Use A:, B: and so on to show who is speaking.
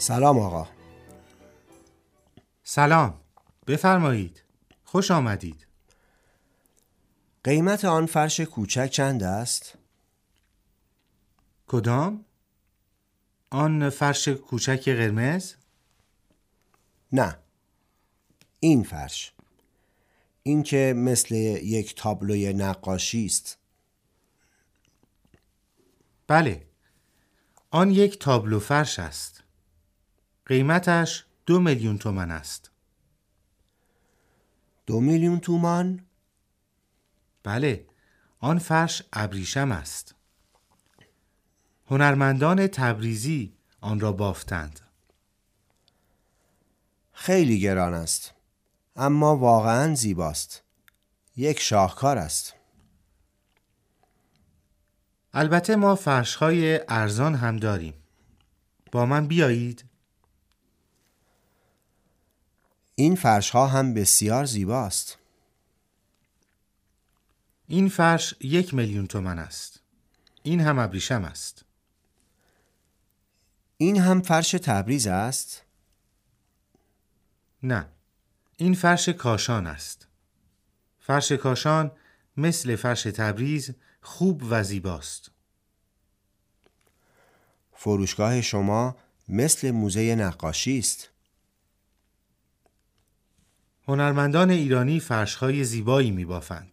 A: سلام آقا.
B: سلام. بفرمایید. خوش آمدید.
A: قیمت آن فرش کوچک چند است؟
B: کدام؟ آن فرش کوچک قرمز؟
A: نه. این فرش. این که مثل یک تابلوی نقاشی است.
B: بله. آن یک تابلو فرش است. قیمتش دو میلیون تومن است.
A: دو میلیون تومان؟
B: بله آن فرش ابریشم است. هنرمندان تبریزی آن را بافتند.
A: خیلی گران است اما واقعا زیباست. یک شاهکار است.
B: البته ما فرش های ارزان هم داریم. با من بیایید
A: این فرش ها هم بسیار زیباست.
B: این فرش یک میلیون تومن است. این هم ابریشم است.
A: این هم فرش تبریز است؟
B: نه. این فرش کاشان است. فرش کاشان مثل فرش تبریز خوب و زیباست.
A: فروشگاه شما مثل موزه نقاشی است.
B: هنرمندان ایرانی فرشهای زیبایی می بافند